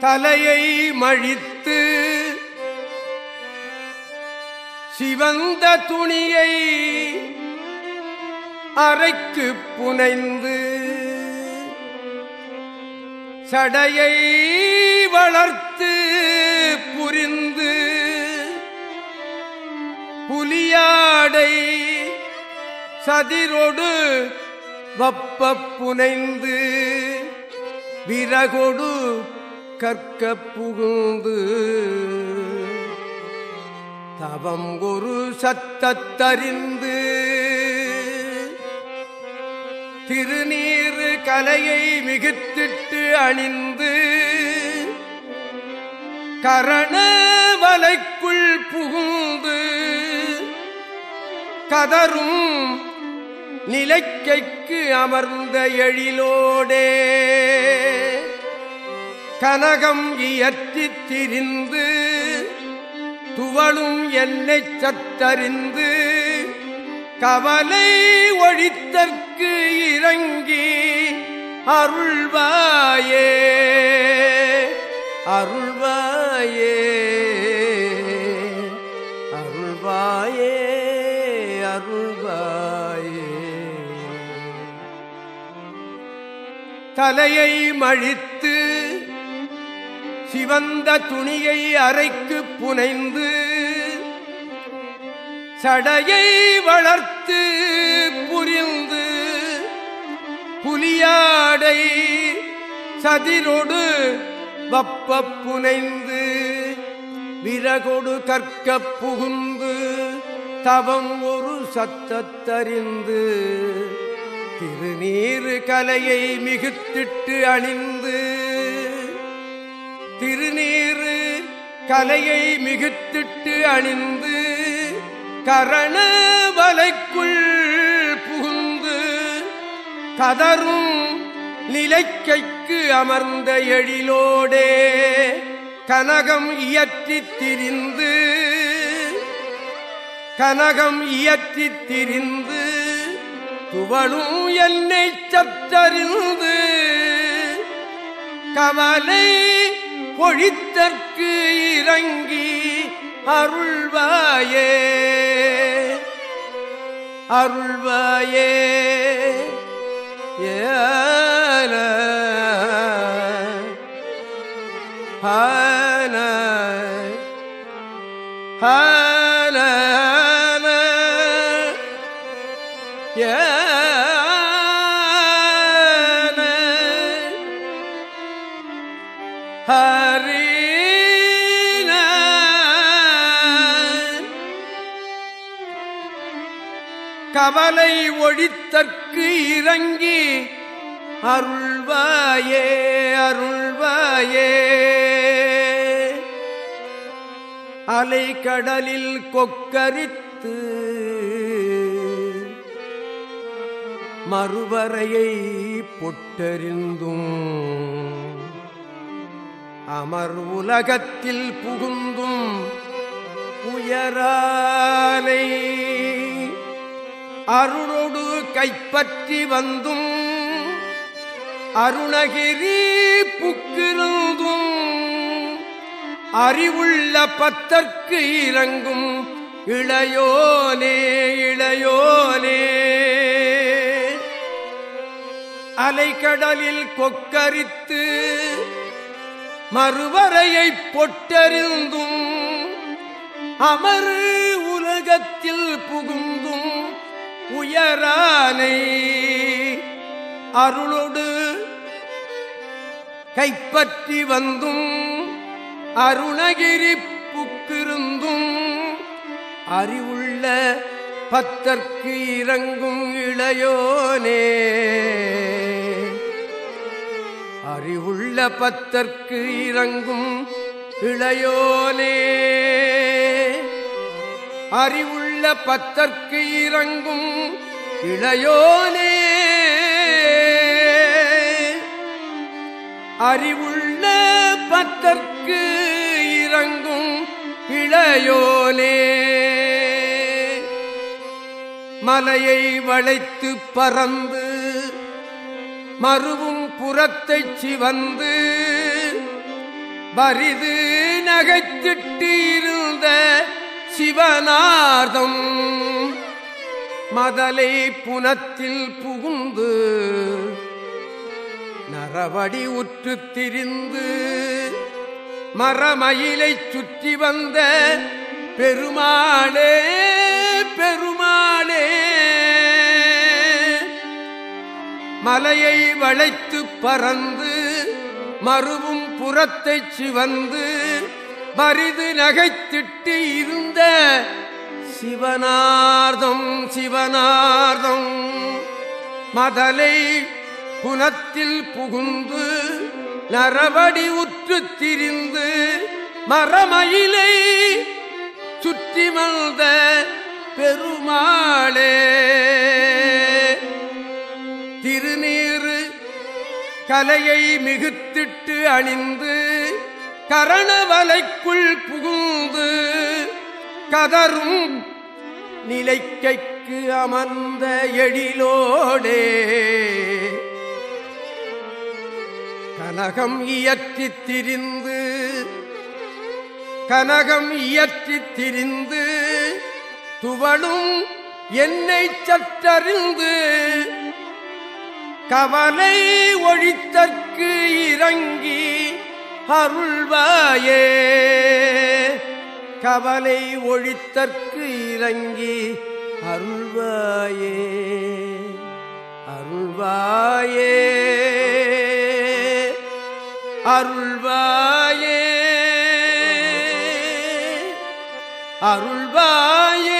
தலையை மழித்து சிவந்த துணியை அரைக்கு புனைந்து சடையை வளர்த்து புரிந்து புலியாடை சதிரொடு வப்ப புனைந்து விறகொடு கற்க புகுந்து தவம் ஒரு சத்தத்தறிந்து திருநீறு கலையை மிகுத்திட்டு அணிந்து கரண வலைக்குள் புகுந்து கதரும் நிலைக்கைக்கு அமர்ந்த எழிலோடே கனகம் இயற்றித் திரிந்து துவளும் என்னை சத்தறிந்து கவலை ஒழித்தற்கு இறங்கி அருள்வாயே அருள்வாயே அருள்வாயே அருள்வாயே. தலையை மழித்து சிவந்த துணியை அரைக்கு புனைந்து சடையை வளர்த்து புரிந்து புலியாடை சதிரோடு வப்ப புனைந்து விறகொடு கற்க புகுந்து தவம் ஒரு சத்தத்தறிந்து திருநீறு கலையை மிகுத்திட்டு அணிந்து திருநீறு கலையை மிகுத்திட்டு அணிந்து கரண வலைக்குள் புகுந்து கதரும் நிலைக்கைக்கு அமர்ந்த எழிலோடே கனகம் இயற்றித் திரிந்து கனகம் இயற்றித் திரிந்து துவளும் என்னை சற்றறிந்து கவலை பொழித்தற்கு இறங்கி அருள்வாயே. அருள்வாயே. ஏன ஹான ஹான கவலை ஒழித்தற்கு இறங்கி அருள்வாயே அருள்வாயே. அலை கடலில் கொக்கரித்து மறுவரையை பொட்டறிந்தும் அமர் உலகத்தில் புகுந்தும் உயராலை அருளொடு கைப்பற்றி வந்தும் அருணகிரி புக்கிருந்தும் அறிவுள்ள பத்தற்கு இறங்கும் இளையோனே இளையோனே. அலைக்கடலில் கொக்கரித்து மறுவரையை பொட்டறிந்தும் அமர் உலகத்தில் புகும் உயரானை அருளோடு கைப்பற்றி வந்தும் அருணகிரி புக்கிருந்தும் அறிவுள்ள பத்தற்கு இறங்கும் இளையோனே. அறிவுள்ள பத்தற்கு இறங்கும் இளையோனே. அறிவுள்ள பத்தற்கு இறங்கும் இளையோனே. அறிவுள்ள பத்தற்கு இறங்கும் இளையோனே. மலையை வளைத்து பறந்து மறுவும் புறத்தை சிவந்து பரிது நகைத்திட்டு இருந்த சிவனார்தம். மதலை புனத்தில் புகுந்து நரவடி உற்று திரிந்து மரமயிலை சுற்றி வந்த பெருமாளே பெருமாளே. மலையை வளைத்து பறந்து மறுவும் புறத்தை சிவந்து மரிது நகை திட்டு இருந்த சிவனார்தம் சிவனார்தம். மதலை புனத்தில் புகுந்து நரவடி உற்று திரிந்து மரமயிலை சுற்றி வந்த பெருமாளே. திருநீறு கலையை மிகுத்திட்டு அணிந்து கரணவலைக்குள் புகுந்து கதரும் நிலைக்கைக்கு அமர்ந்த எழிலோடே. கனகம் இயற்றித் திரிந்து கனகம் இயற்றித் திரிந்து துவளும் என்னை சற்றறிந்து கவலை ஒழித்தற்கு இறங்கி அருள்வாயே. கவலை ஒழித்தற்கு இறங்கி அருள்வாயே. அருள்வாயே. அருள்வாயே. அருள்வாயே.